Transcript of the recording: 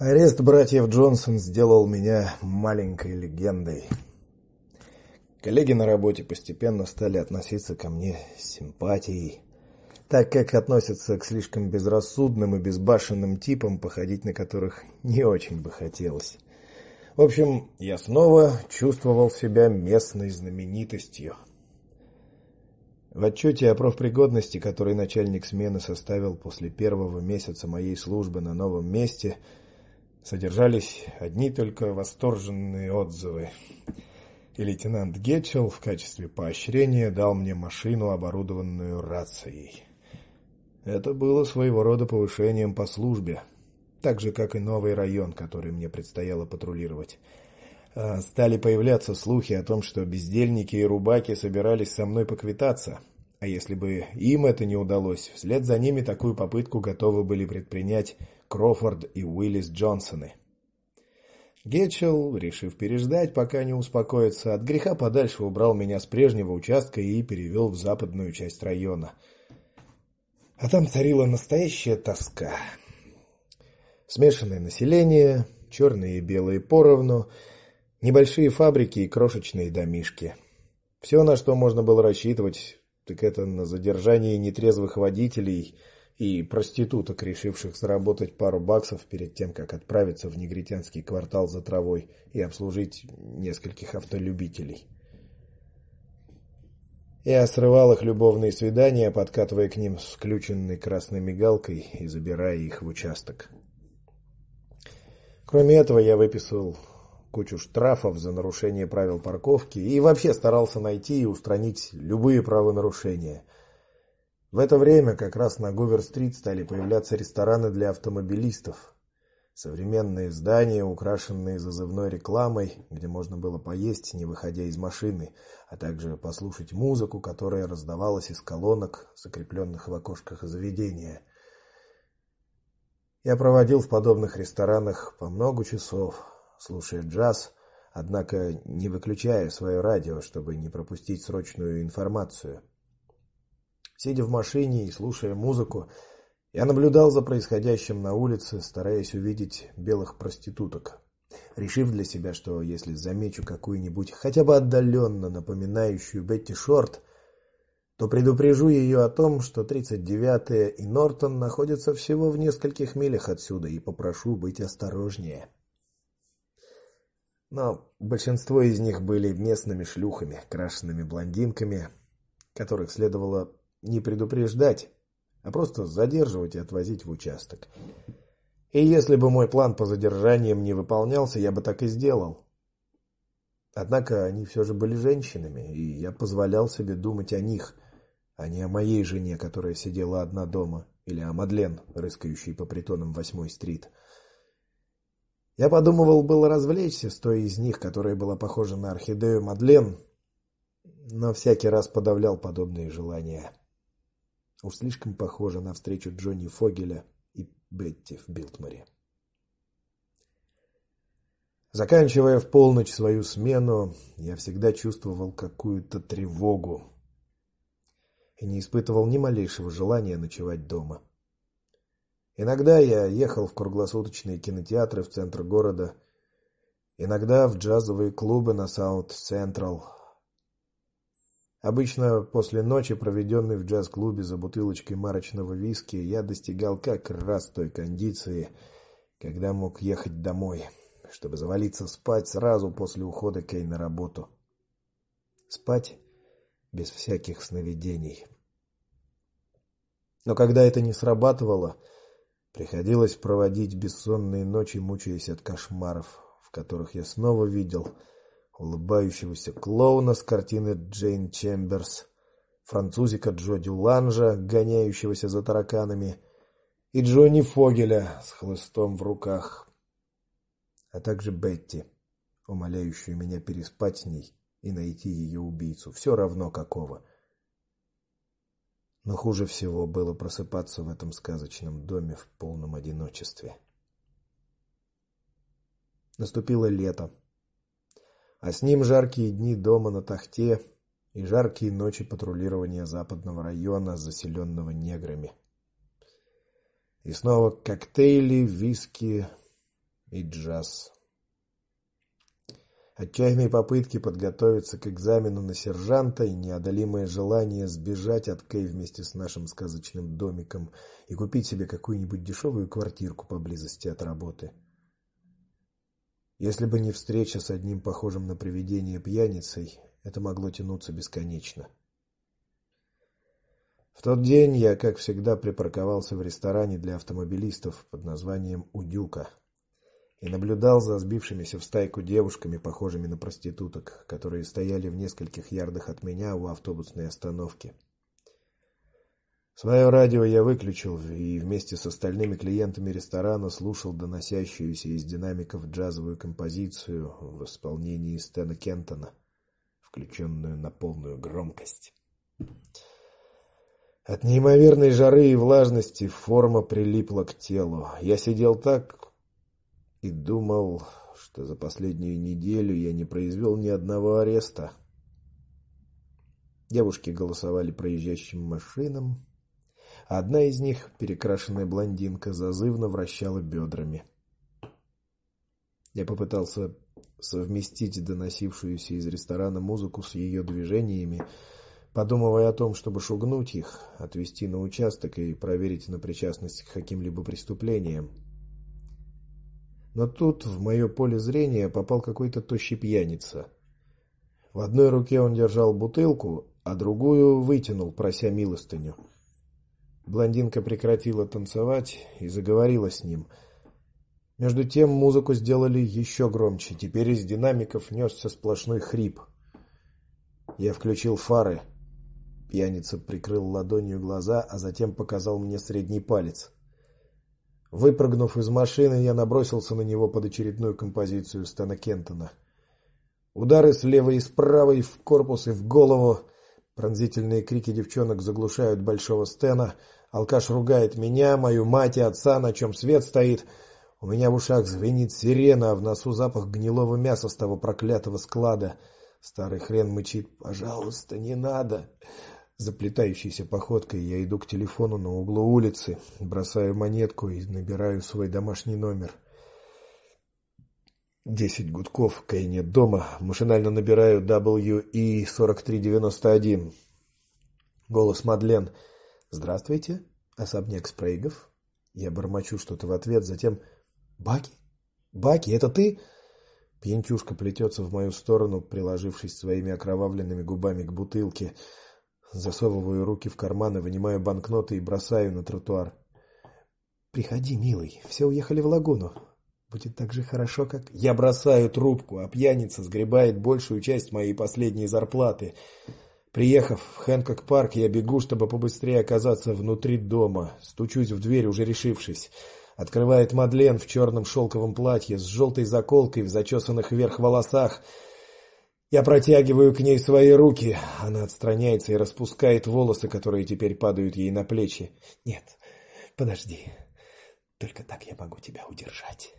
Арест братьев Джонсон сделал меня маленькой легендой. Коллеги на работе постепенно стали относиться ко мне с симпатией, так как относятся к слишком безрассудным и безбашенным типам, походить на которых не очень бы хотелось. В общем, я снова чувствовал себя местной знаменитостью. В отчете о профпригодности, который начальник смены составил после первого месяца моей службы на новом месте, содержались одни только восторженные отзывы. И лейтенант Гетчел в качестве поощрения дал мне машину, оборудованную рацией. Это было своего рода повышением по службе, так же как и новый район, который мне предстояло патрулировать. А, стали появляться слухи о том, что бездельники и рубаки собирались со мной поквитаться. А если бы им это не удалось, вслед за ними такую попытку готовы были предпринять Крофорд и Уиллис Джонсоны. Гетчел, решив переждать, пока не успокоится, от греха подальше убрал меня с прежнего участка и перевел в западную часть района. А там царила настоящая тоска. Смешанное население, черные и белые поровну, небольшие фабрики и крошечные домишки. Все, на что можно было рассчитывать, так это на задержание нетрезвых водителей и проституток, решивших заработать пару баксов перед тем, как отправиться в негритянский квартал за травой и обслужить нескольких автолюбителей. Я срывал их любовные свидания, подкатывая к ним с включенной красной мигалкой и забирая их в участок. Кроме этого, я выписывал кучу штрафов за нарушение правил парковки и вообще старался найти и устранить любые правонарушения – в это время как раз на Гувер-стрит стали появляться рестораны для автомобилистов. Современные здания, украшенные зазывной рекламой, где можно было поесть, не выходя из машины, а также послушать музыку, которая раздавалась из колонок, закрепленных в окошках заведения. Я проводил в подобных ресторанах по много часов, слушая джаз, однако не выключая свое радио, чтобы не пропустить срочную информацию. Сидя в машине и слушая музыку, я наблюдал за происходящим на улице, стараясь увидеть белых проституток. Решив для себя, что если замечу какую-нибудь хотя бы отдаленно напоминающую Бетти Шорт, то предупрежу ее о том, что 39-я и Нортон находятся всего в нескольких милях отсюда и попрошу быть осторожнее. Но большинство из них были местными шлюхами, крашенными блондинками, которых следовало не предупреждать, а просто задерживать и отвозить в участок. И если бы мой план по задержаниям не выполнялся, я бы так и сделал. Однако они все же были женщинами, и я позволял себе думать о них, а не о моей жене, которая сидела одна дома, или о Мадлен, рыскающей по притонам Восьмой стрит. Я подумывал было развлечься с той из них, которая была похожа на орхидею Мадлен, но всякий раз подавлял подобные желания. Уж слишком похоже на встречу Джонни Фогеля и Бетти в Билтморе. Заканчивая в полночь свою смену, я всегда чувствовал какую-то тревогу и не испытывал ни малейшего желания ночевать дома. Иногда я ехал в круглосуточные кинотеатры в центр города, иногда в джазовые клубы на Саут-Централ, Обычно после ночи, проведенной в джаз-клубе за бутылочкой марочного виски, я достигал как раз той кондиции, когда мог ехать домой, чтобы завалиться спать сразу после ухода Кей на работу. Спать без всяких сновидений. Но когда это не срабатывало, приходилось проводить бессонные ночи, мучаясь от кошмаров, в которых я снова видел улыбающегося клоуна с картины Джейн Чемберс, французика Джо Дюланжа, гоняющегося за тараканами, и Джонни Фогеля с хлыстом в руках, а также Бетти, умоляющую меня переспать с ней и найти ее убийцу, все равно какого. Но хуже всего было просыпаться в этом сказочном доме в полном одиночестве. Наступило лето а с ним жаркие дни дома на тахте и жаркие ночи патрулирования западного района, заселенного неграми. И снова коктейли, виски и джаз. Отчаянные попытки подготовиться к экзамену на сержанта и неодолимое желание сбежать от Кей вместе с нашим сказочным домиком и купить себе какую-нибудь дешевую квартирку поблизости от работы. Если бы не встреча с одним похожим на привидение пьяницей, это могло тянуться бесконечно. В тот день я, как всегда, припарковался в ресторане для автомобилистов под названием Удюка и наблюдал за сбившимися в стайку девушками, похожими на проституток, которые стояли в нескольких ярдах от меня у автобусной остановки. Свое радио я выключил и вместе с остальными клиентами ресторана слушал доносящуюся из динамиков джазовую композицию в исполнении Стэна Кентона, включенную на полную громкость. От неимоверной жары и влажности форма прилипла к телу. Я сидел так, и думал, что за последнюю неделю я не произвел ни одного ареста. Девушки голосовали проезжающим машинам, одна из них, перекрашенная блондинка, зазывно вращала бедрами. Я попытался совместить доносившуюся из ресторана музыку с ее движениями, подумывая о том, чтобы шугнуть их, отвезти на участок и проверить на причастность к каким-либо преступлениям. Но тут в мое поле зрения попал какой-то тощий пьяница. В одной руке он держал бутылку, а другую вытянул, прося милостыню. Блондинка прекратила танцевать и заговорила с ним. Между тем музыку сделали еще громче. Теперь из динамиков несся сплошной хрип. Я включил фары. Пьяница прикрыл ладонью глаза, а затем показал мне средний палец. Выпрыгнув из машины, я набросился на него под очередную композицию Стана Кентона. Удары слева и справа и в корпус, и в голову. Пронзительные крики девчонок заглушают большого Стена. Алкаш ругает меня, мою мать и отца, на чем свет стоит. У меня в ушах звенит сирена, а в носу запах гнилого мяса с того проклятого склада. Старый хрен мычит: "Пожалуйста, не надо". Заплетающейся походкой я иду к телефону на углу улицы, бросаю монетку и набираю свой домашний номер. Десять гудков, Кэй нет дома. Машинально набираю WE4391. Голос Мадлен. Здравствуйте, особняк Спрейгов. Я бормочу что-то в ответ, затем Баки? Баки, это ты? Пьянчушка плетется в мою сторону, приложившись своими окровавленными губами к бутылке. Засовываю руки в карманы, вынимаю банкноты и бросаю на тротуар. Приходи, милый, все уехали в лагуну. Будет так же хорошо, как я бросаю трубку, а пьяница сгребает большую часть моей последней зарплаты. Приехав в Хэнкок-парк, я бегу, чтобы побыстрее оказаться внутри дома. Стучусь в дверь, уже решившись. Открывает Мадлен в черном шелковом платье с желтой заколкой в зачесанных вверх волосах. Я протягиваю к ней свои руки. Она отстраняется и распускает волосы, которые теперь падают ей на плечи. Нет. Подожди. Только так я могу тебя удержать.